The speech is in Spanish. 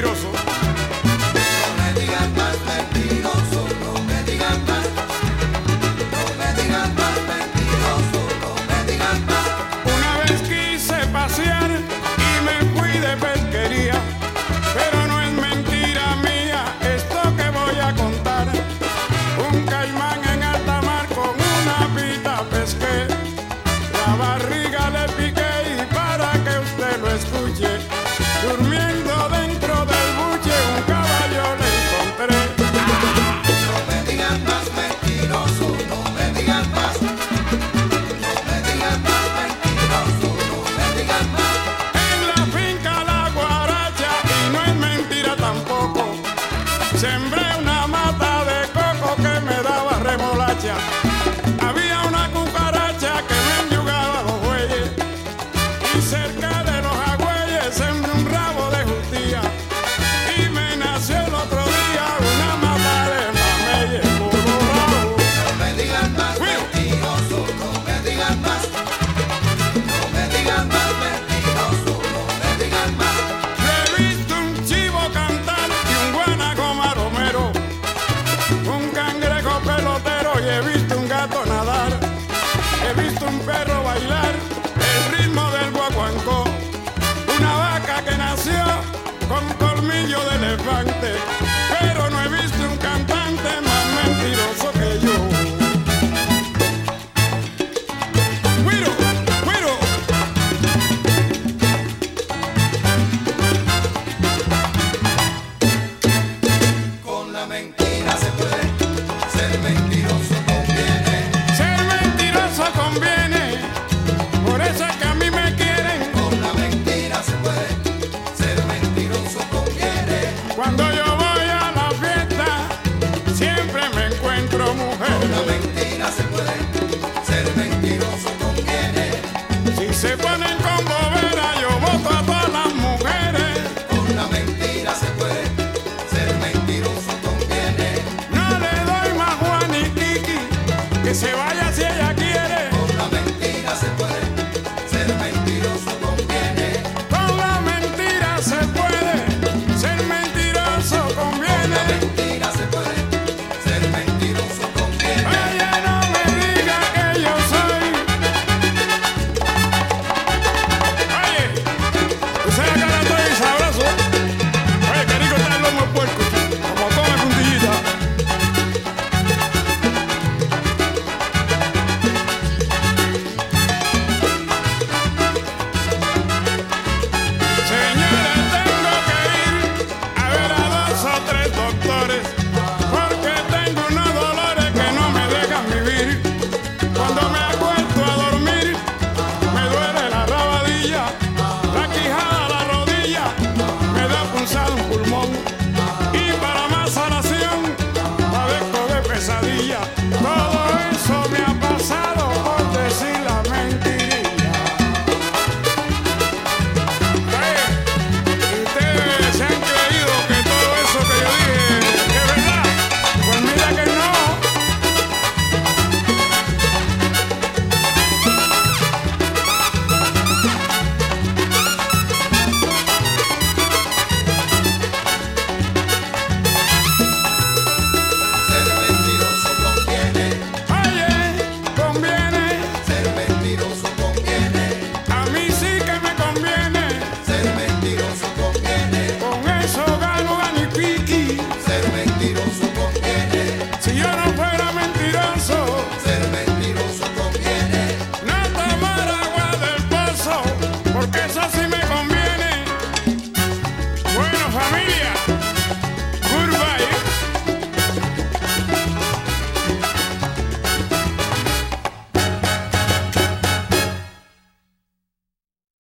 mentiroso. Se ponen